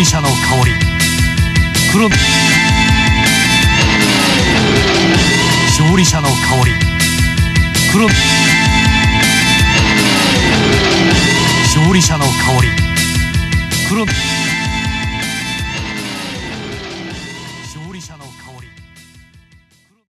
リシャの香り。黒勝利者の香り。黒勝利者の香り。黒